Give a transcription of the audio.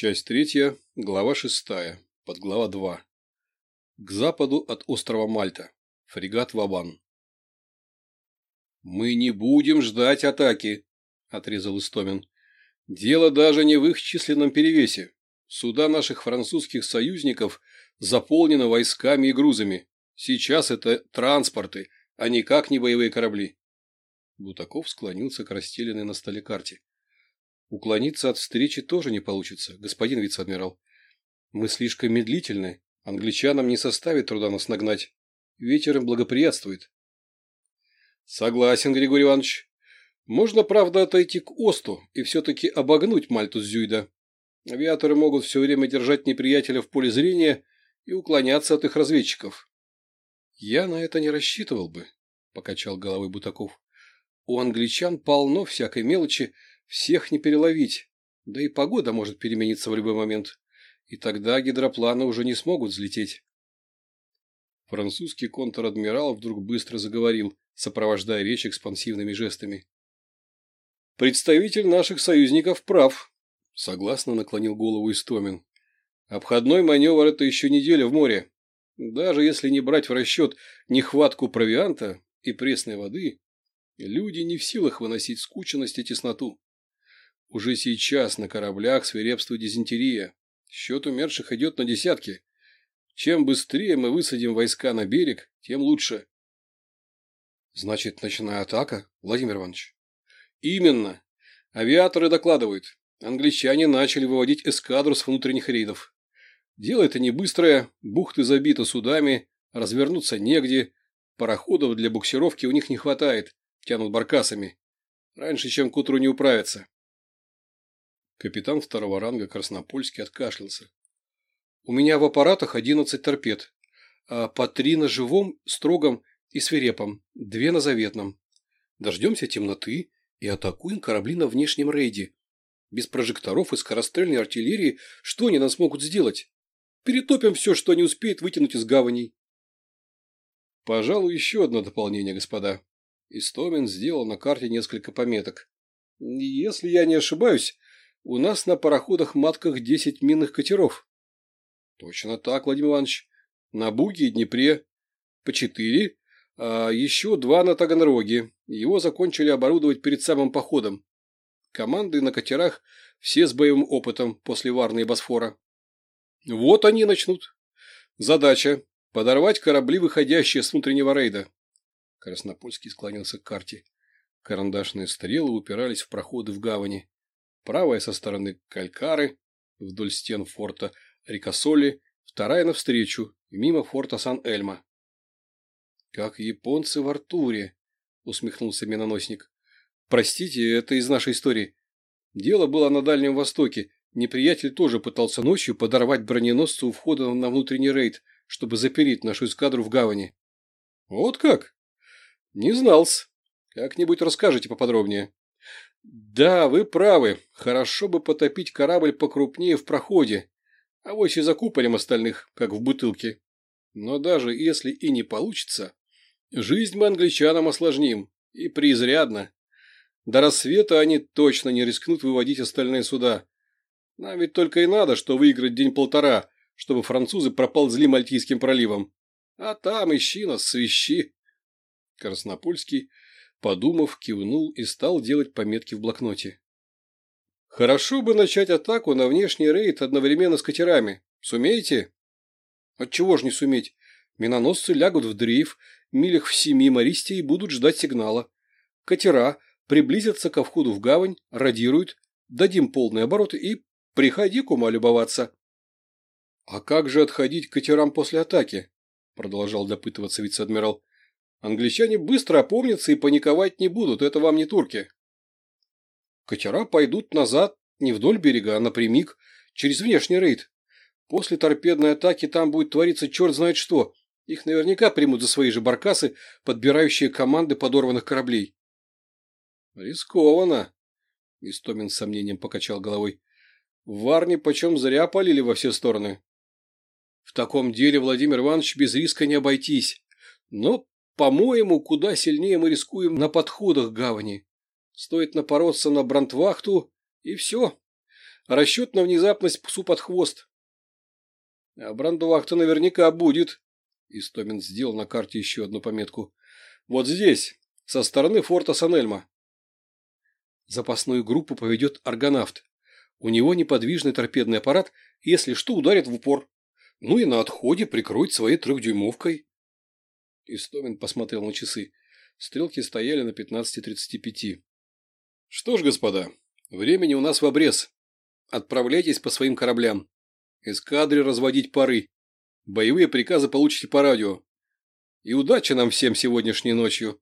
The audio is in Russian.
Часть третья, глава шестая, подглава два. К западу от острова Мальта. Фрегат Вабан. «Мы не будем ждать атаки», – отрезал Истомин. «Дело даже не в их численном перевесе. Суда наших французских союзников заполнены войсками и грузами. Сейчас это транспорты, а никак не боевые корабли». Бутаков склонился к расстеленной на столе карте. Уклониться от встречи тоже не получится, господин вице-адмирал. Мы слишком медлительны. Англичанам не составит труда нас нагнать. Ветер им благоприятствует. Согласен, Григорий Иванович. Можно, правда, отойти к Осту и все-таки обогнуть Мальту Зюйда. Авиаторы могут все время держать неприятеля в поле зрения и уклоняться от их разведчиков. Я на это не рассчитывал бы, покачал головой Бутаков. У англичан полно всякой мелочи, всех не переловить, да и погода может перемениться в любой момент, и тогда гидропланы уже не смогут взлететь. Французский контр-адмирал вдруг быстро заговорил, сопровождая речь экспансивными жестами. «Представитель наших союзников прав», — согласно наклонил голову Истомин. «Обходной маневр – это еще неделя в море. Даже если не брать в расчет нехватку провианта и пресной воды, люди не в силах выносить скученность и тесноту. Уже сейчас на кораблях свирепствует дизентерия. Счет умерших идет на десятки. Чем быстрее мы высадим войска на берег, тем лучше. Значит, ночная атака, Владимир Иванович? Именно. Авиаторы докладывают. Англичане начали выводить эскадру с внутренних рейдов. Дело это не быстрое, бухты забиты судами, развернуться негде, пароходов для буксировки у них не хватает, тянут баркасами. Раньше, чем к утру не управятся. Капитан второго ранга Краснопольский откашлялся. У меня в аппаратах одиннадцать торпед, а по три на живом, строгом и свирепом, две на заветном. Дождемся темноты и атакуем корабли на внешнем рейде. Без прожекторов и скорострельной артиллерии что они нас могут сделать? Перетопим все, что они успеют вытянуть из гаваней. Пожалуй, еще одно дополнение, господа. Истомин сделал на карте несколько пометок. Если я не ошибаюсь, у нас на пароходах-матках десять минных катеров. Точно так, Владимир Иванович. На Буге и Днепре по четыре, а еще два на Таганроге. Его закончили оборудовать перед самым походом. Команды на катерах все с боевым опытом после Варны и Босфора. Вот они начнут. Задача – подорвать корабли, выходящие с внутреннего рейда. Краснопольский склонился к карте. Карандашные стрелы упирались в проходы в гавани правая со стороны Калькары, вдоль стен форта Рикосоли, вторая навстречу, мимо форта Сан-Эльма. «Как японцы в Артуре», — усмехнулся миноносник. «Простите, это из нашей истории. Дело было на Дальнем Востоке. Неприятель тоже пытался ночью подорвать броненосцы у входа на внутренний рейд, чтобы запереть нашу эскадру в гавани». «Вот как?» «Не знал-с. Как-нибудь расскажете поподробнее». Да, вы правы. Хорошо бы потопить корабль покрупнее в проходе. А вот и закупорим остальных, как в бутылке. Но даже если и не получится, жизнь мы англичанам осложним. И преизрядно. До рассвета они точно не рискнут выводить остальные суда. Нам ведь только и надо, что выиграть день-полтора, чтобы французы проползли Мальтийским проливом. А там ищи нас, свищи. Краснопольский Подумав, кивнул и стал делать пометки в блокноте. «Хорошо бы начать атаку на внешний рейд одновременно с катерами. Сумеете?» «Отчего ж не суметь? Миноносцы лягут в дрейф, милях в семи мористе и будут ждать сигнала. Катера приблизятся ко входу в гавань, радируют, дадим полные обороты и приходи к ума любоваться». «А как же отходить к катерам после атаки?» продолжал допытываться вице-адмирал. Англичане быстро опомнятся и паниковать не будут, это вам не турки. Катера пойдут назад не вдоль берега, а напрямик, через внешний рейд. После торпедной атаки там будет твориться черт знает что. Их наверняка примут за свои же баркасы, подбирающие команды подорванных кораблей. Рискованно. Истомин с сомнением покачал головой. В Варне почем зря полили во все стороны. В таком деле, Владимир Иванович, без риска не обойтись. Но по-моему, куда сильнее мы рискуем на подходах к гавани. Стоит напороться на брандвахту, и все. расчет на внезапность псу под хвост. А брандвахта наверняка будет. Истомин сделал на карте еще одну пометку. Вот здесь, со стороны форта Санельма. Запасную группу поведет аргонавт. У него неподвижный торпедный аппарат, если что, ударит в упор. Ну и на отходе прикроет своей трехдюймовкой. Истомин посмотрел на часы. Стрелки стояли на 15.35. Что ж, господа, времени у нас в обрез. Отправляйтесь по своим кораблям. Эскадре разводить пары. Боевые приказы получите по радио. И удачи нам всем сегодняшней ночью.